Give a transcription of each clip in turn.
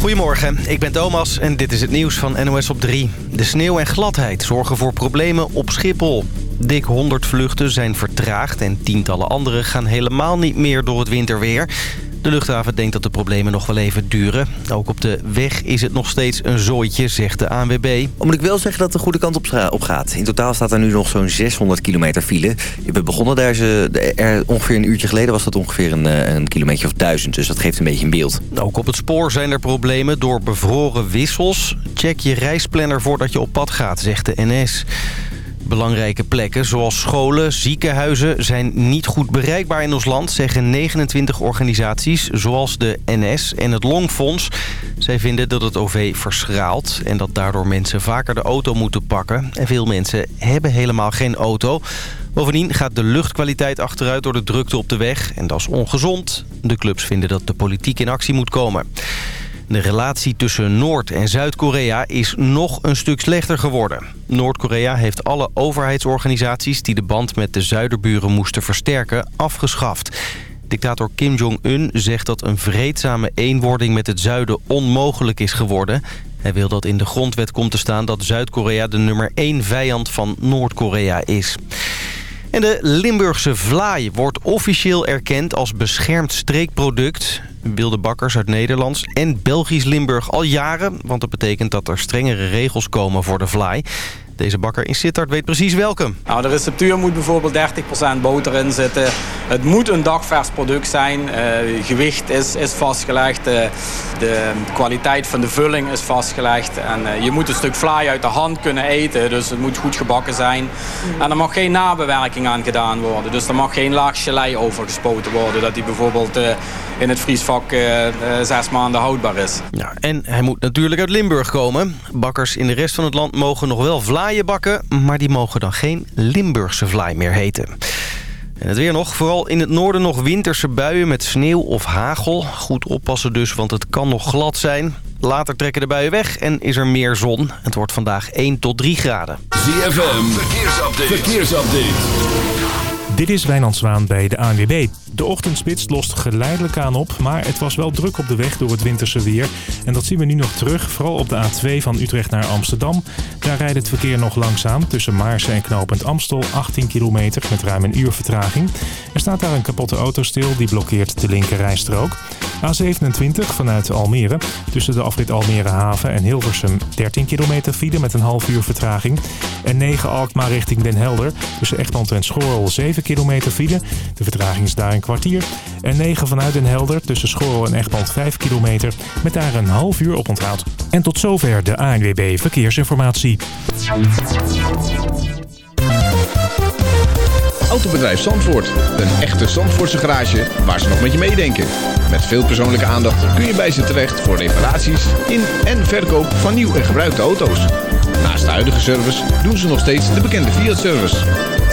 Goedemorgen, ik ben Thomas en dit is het nieuws van NOS op 3. De sneeuw en gladheid zorgen voor problemen op Schiphol. Dik 100 vluchten zijn vertraagd en tientallen anderen gaan helemaal niet meer door het winterweer. De luchthaven denkt dat de problemen nog wel even duren. Ook op de weg is het nog steeds een zooitje, zegt de ANWB. Moet ik wel zeggen dat het de goede kant op, gaat. In totaal staat er nu nog zo'n 600 kilometer file. We begonnen daar ze, er, ongeveer een uurtje geleden was dat ongeveer een, eh, een kilometer of duizend. Dus dat geeft een beetje een beeld. Ook op het spoor zijn er problemen door bevroren wissels. Check je reisplanner voordat je op pad gaat, zegt de NS. Belangrijke plekken zoals scholen, ziekenhuizen zijn niet goed bereikbaar in ons land... zeggen 29 organisaties zoals de NS en het Longfonds. Zij vinden dat het OV verschraalt en dat daardoor mensen vaker de auto moeten pakken. En veel mensen hebben helemaal geen auto. Bovendien gaat de luchtkwaliteit achteruit door de drukte op de weg en dat is ongezond. De clubs vinden dat de politiek in actie moet komen. De relatie tussen Noord- en Zuid-Korea is nog een stuk slechter geworden. Noord-Korea heeft alle overheidsorganisaties die de band met de zuiderburen moesten versterken afgeschaft. Dictator Kim Jong-un zegt dat een vreedzame eenwording met het zuiden onmogelijk is geworden. Hij wil dat in de grondwet komt te staan dat Zuid-Korea de nummer 1 vijand van Noord-Korea is. En de Limburgse vlaai wordt officieel erkend als beschermd streekproduct. Wilde bakkers uit Nederlands en Belgisch Limburg al jaren. Want dat betekent dat er strengere regels komen voor de vlaai. Deze bakker in Sittard weet precies welke. Nou, de receptuur moet bijvoorbeeld 30% boter in zitten. Het moet een dagvers product zijn. Uh, gewicht is, is vastgelegd. Uh, de kwaliteit van de vulling is vastgelegd. En uh, je moet een stuk vlaai uit de hand kunnen eten. Dus het moet goed gebakken zijn. En er mag geen nabewerking aan gedaan worden. Dus er mag geen laag gelei overgespoten worden. Dat die bijvoorbeeld in het vriesvak zes maanden houdbaar is. Ja, en hij moet natuurlijk uit Limburg komen. Bakkers in de rest van het land mogen nog wel vlaai bakken, maar die mogen dan geen Limburgse vlaai meer heten. En het weer nog. Vooral in het noorden nog winterse buien met sneeuw of hagel. Goed oppassen dus, want het kan nog glad zijn. Later trekken de buien weg en is er meer zon. Het wordt vandaag 1 tot 3 graden. ZFM, verkeersupdate. verkeersupdate. Dit is Wijnand Zwaan bij de ANWB. De ochtendspits lost geleidelijk aan op, maar het was wel druk op de weg door het winterse weer. En dat zien we nu nog terug, vooral op de A2 van Utrecht naar Amsterdam. Daar rijdt het verkeer nog langzaam tussen Maarsen en Knopend Amstel, 18 kilometer met ruim een uur vertraging. Er staat daar een kapotte auto stil, die blokkeert de linker rijstrook. A27 vanuit Almere, tussen de afrit Almere Haven en Hilversum 13 kilometer file met een half uur vertraging. En 9 Alkmaar richting Den Helder, tussen Echtland en Schorrel 7 kilometer file. De vertraging is daar een kwartier. En 9 vanuit Den Helder tussen Schorrel en Echtland 5 kilometer met daar een half uur op onthoud. En tot zover de ANWB Verkeersinformatie. Autobedrijf Zandvoort. Een echte Zandvoortse garage waar ze nog met je meedenken. Met veel persoonlijke aandacht kun je bij ze terecht voor reparaties in en verkoop van nieuw en gebruikte auto's. Naast de huidige service doen ze nog steeds de bekende Fiat-service.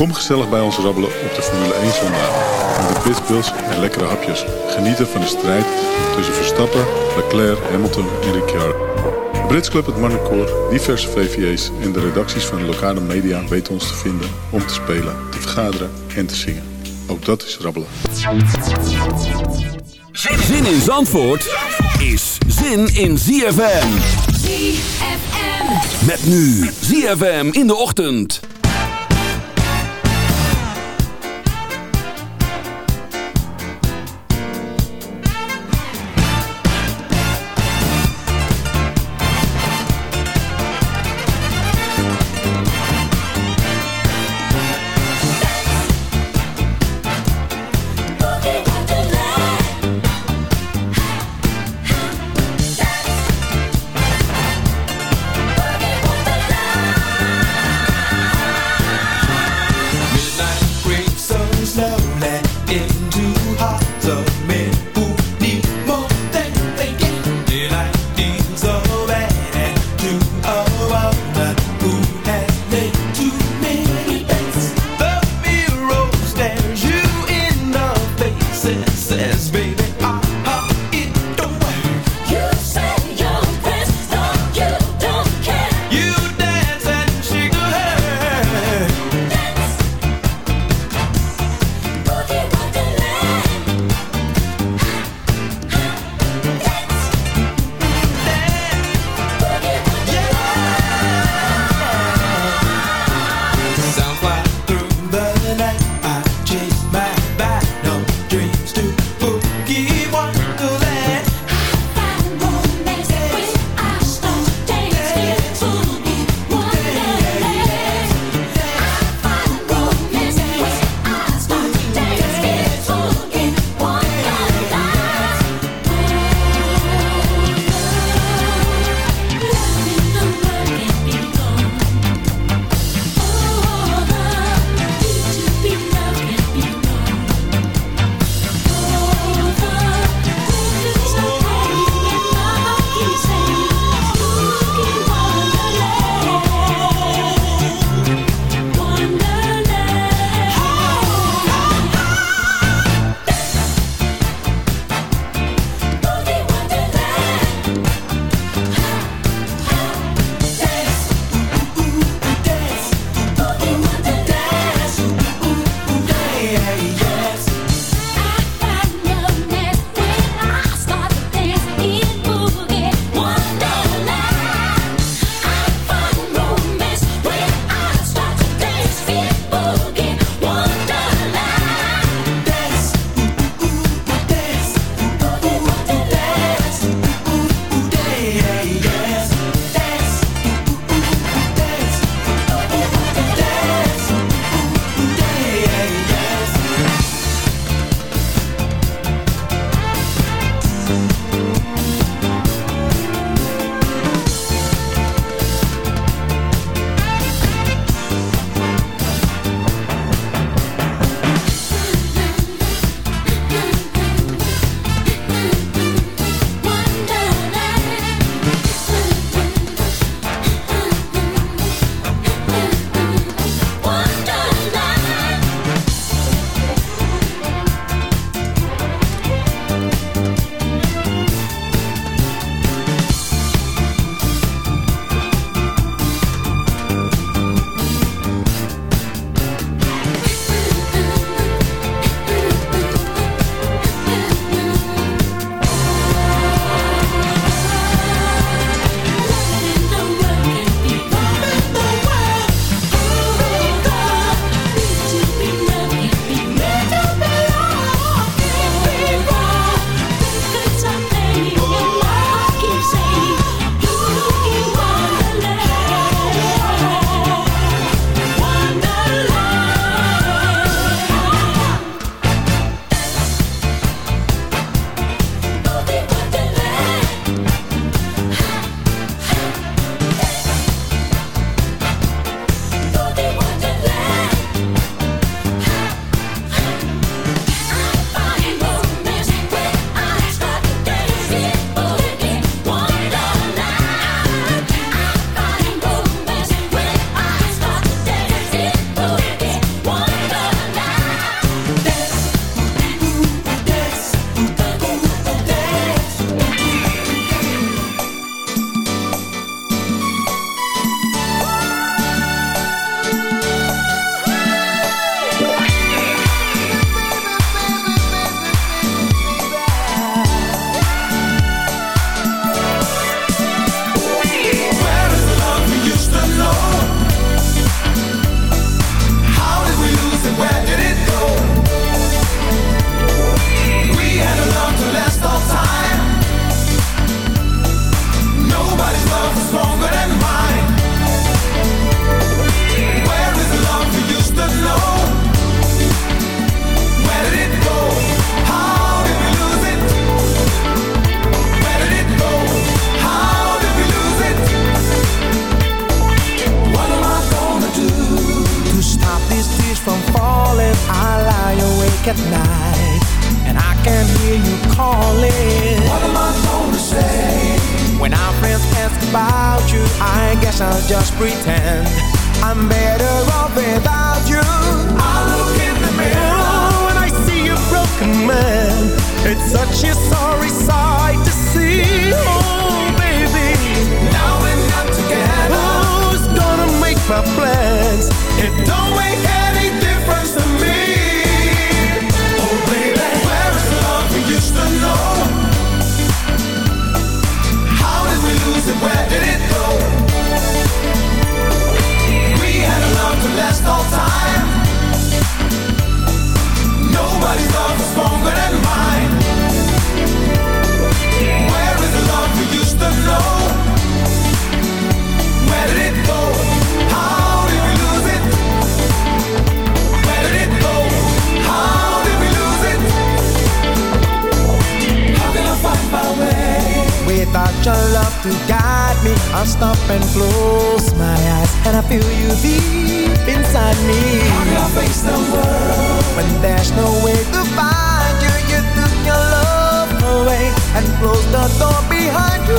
Kom gezellig bij ons rabbelen op de Formule 1 zondag. Met de pitbulls en lekkere hapjes. Genieten van de strijd tussen Verstappen, Leclerc, Hamilton en Ricciardo. De Brits Club, het Marnecoor, diverse VVA's en de redacties van de lokale media weten ons te vinden om te spelen, te vergaderen en te zingen. Ook dat is rabbelen. Zin in Zandvoort is zin in ZFM. ZFM. Met nu ZFM in de ochtend.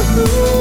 Ooh.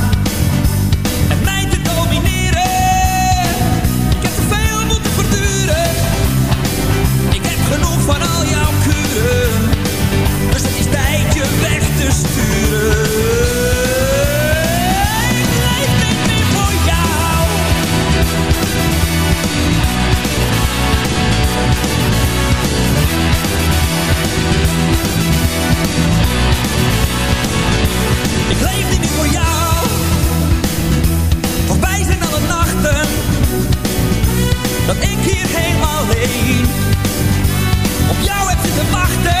Alleen. Op jou heb ik te wachten.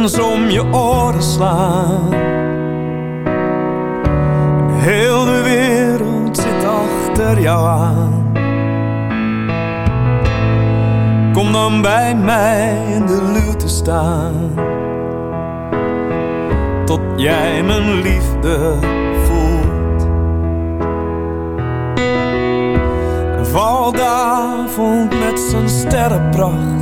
Om je oren slaan. Heel de wereld zit achter jou aan. Kom dan bij mij in de luwte staan. Tot jij mijn liefde voelt. Valt de avond met zijn sterrenpracht.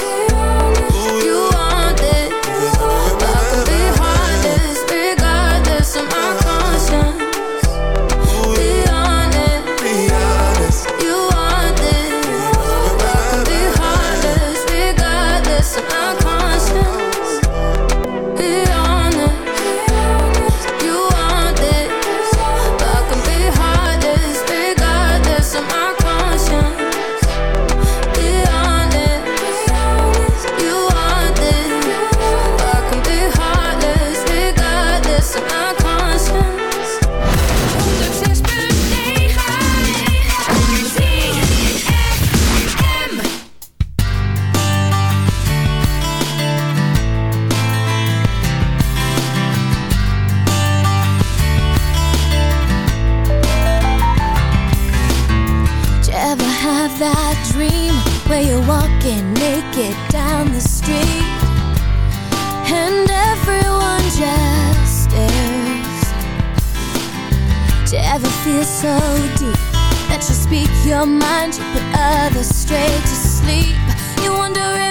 where you're walking naked down the street and everyone just stares? Did you ever feel so deep that you speak your mind, you put others straight to sleep? You wonder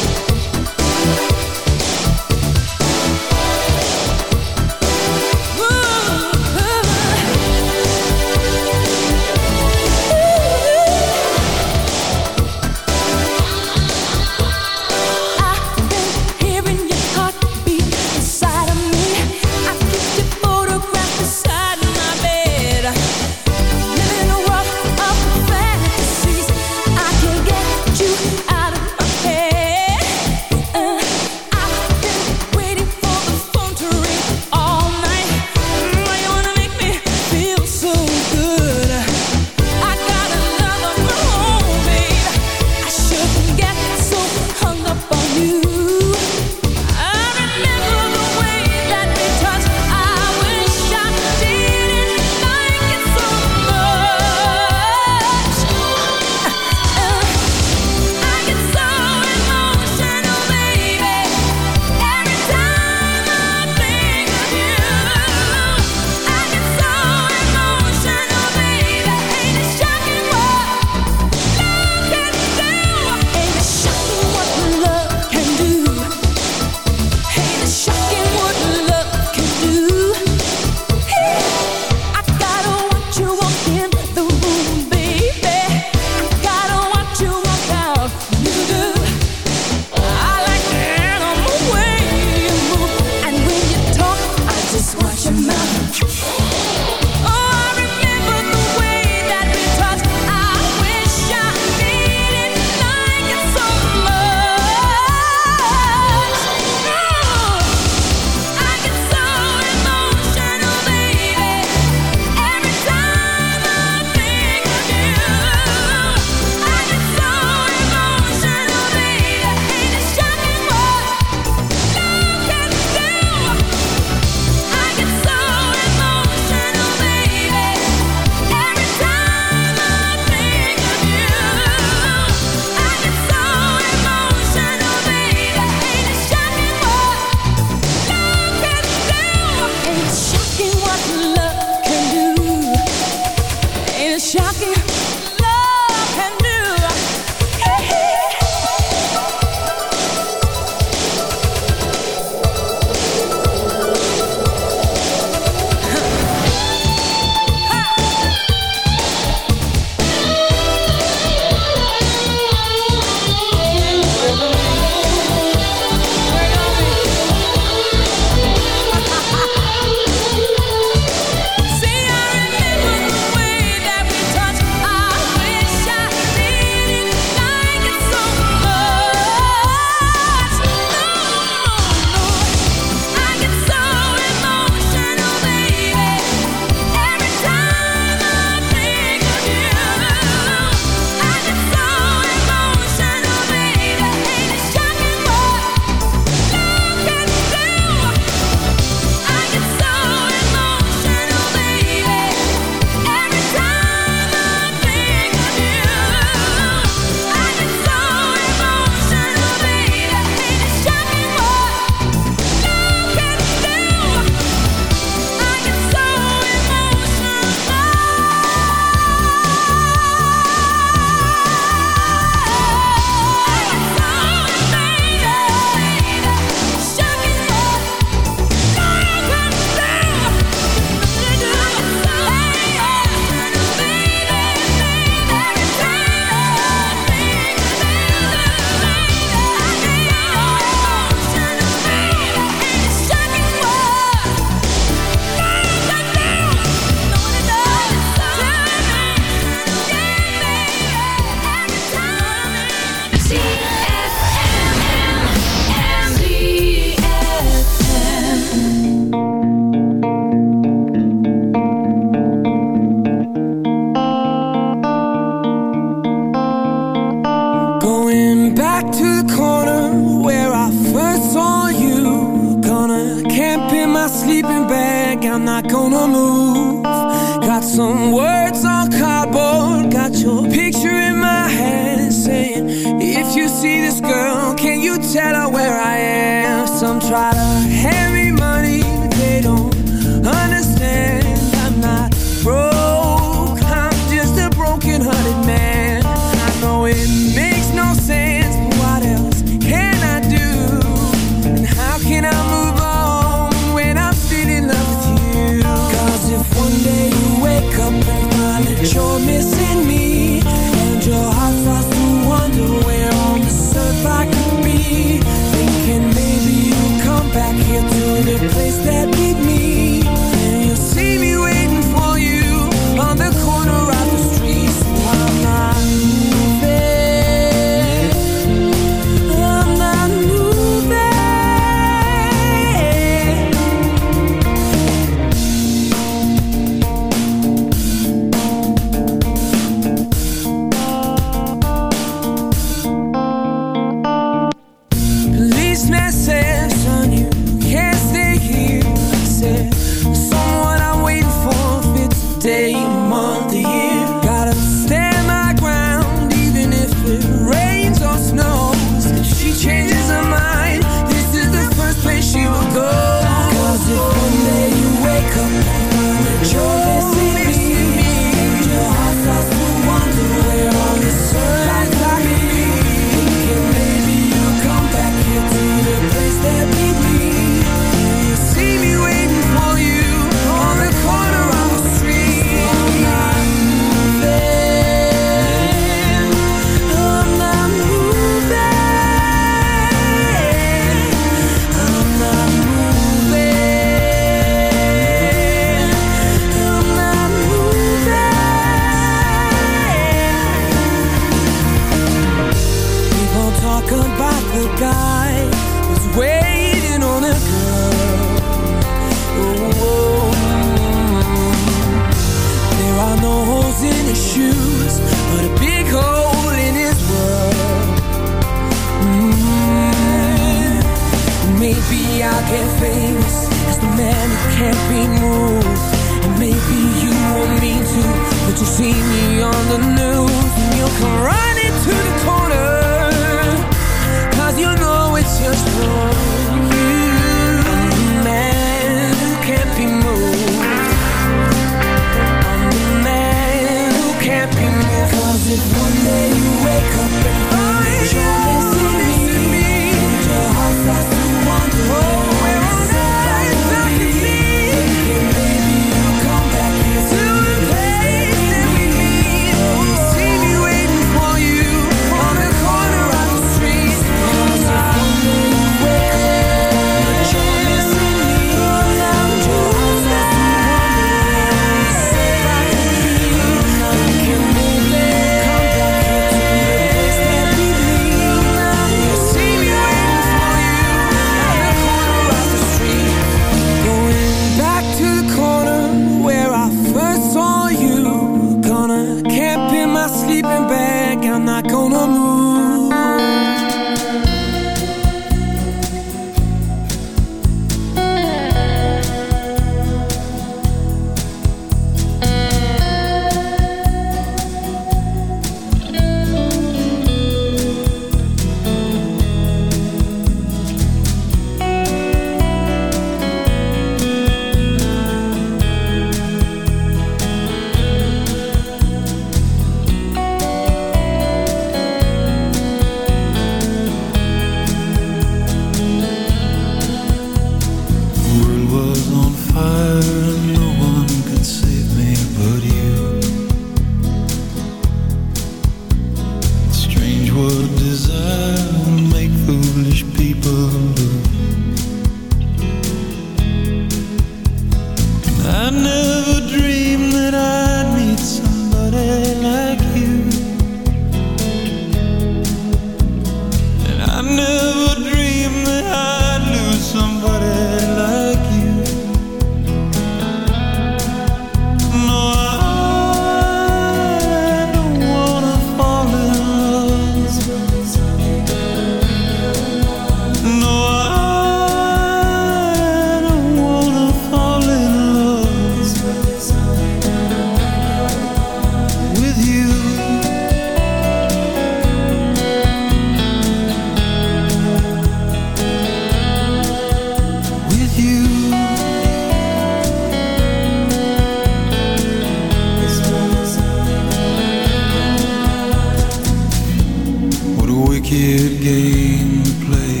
wicked game to play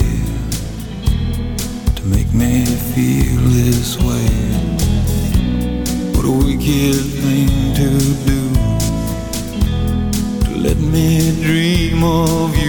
to make me feel this way. What a wicked thing to do to let me dream of you.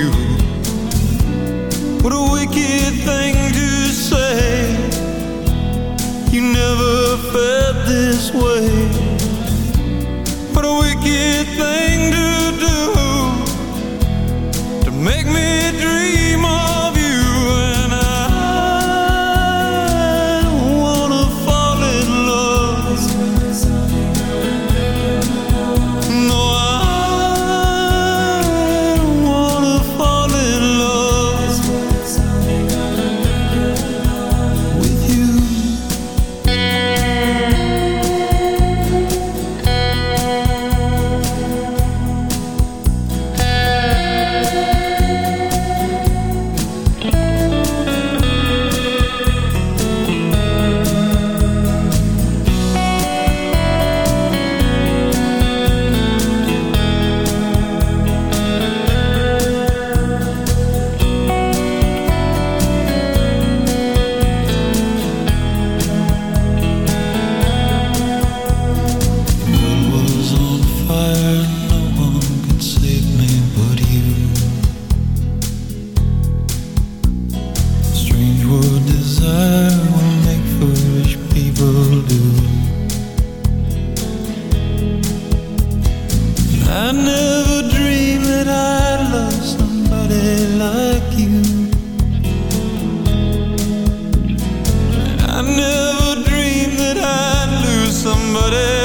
what it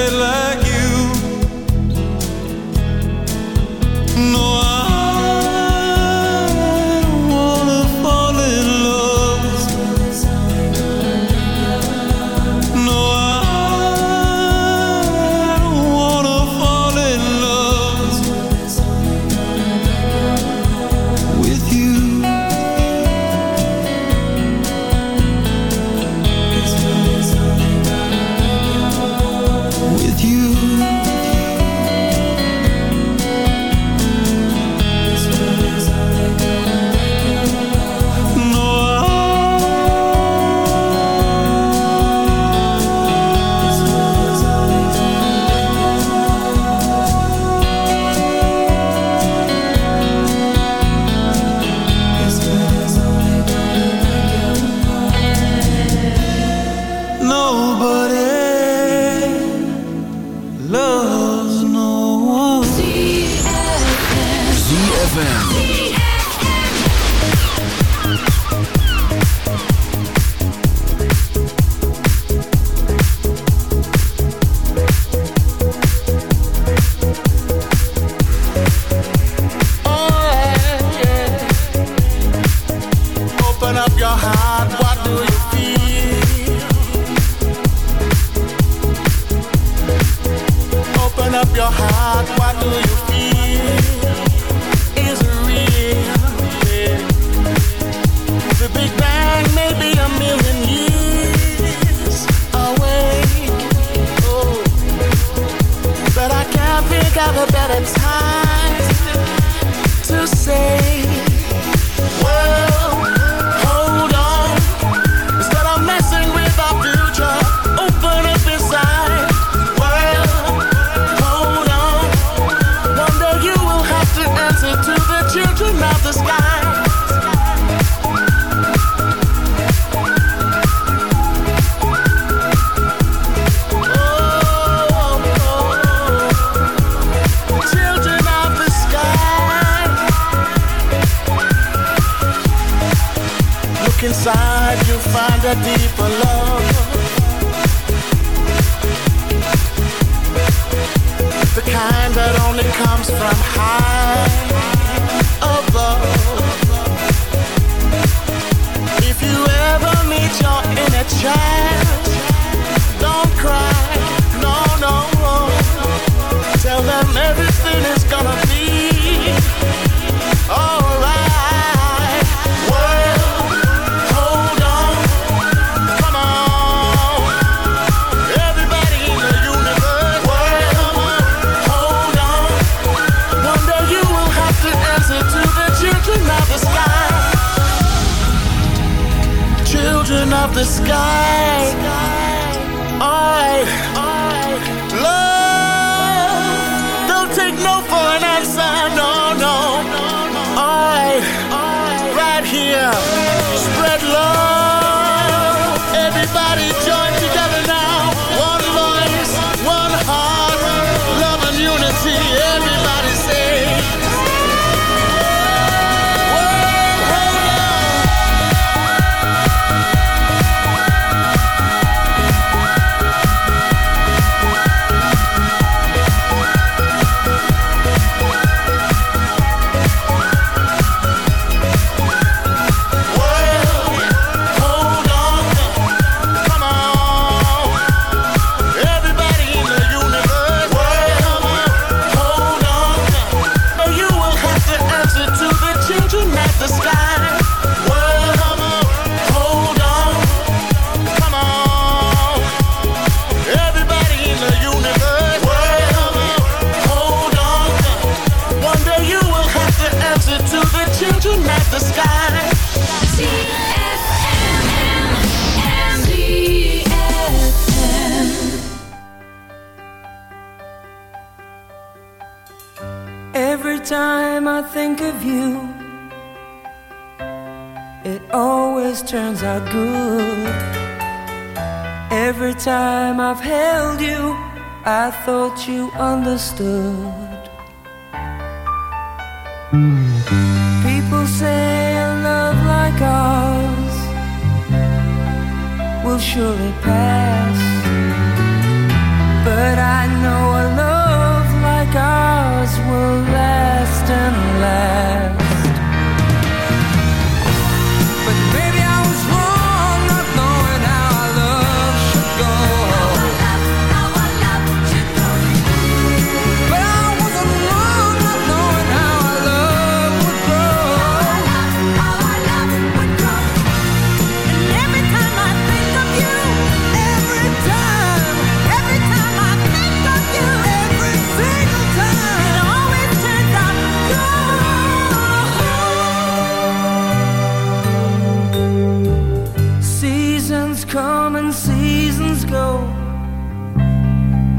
Still.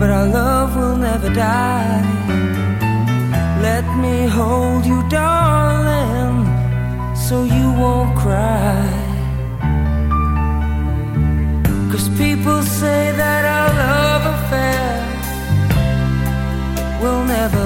but our love will never die. Let me hold you, darling, so you won't cry. Cause people say that our love affair will never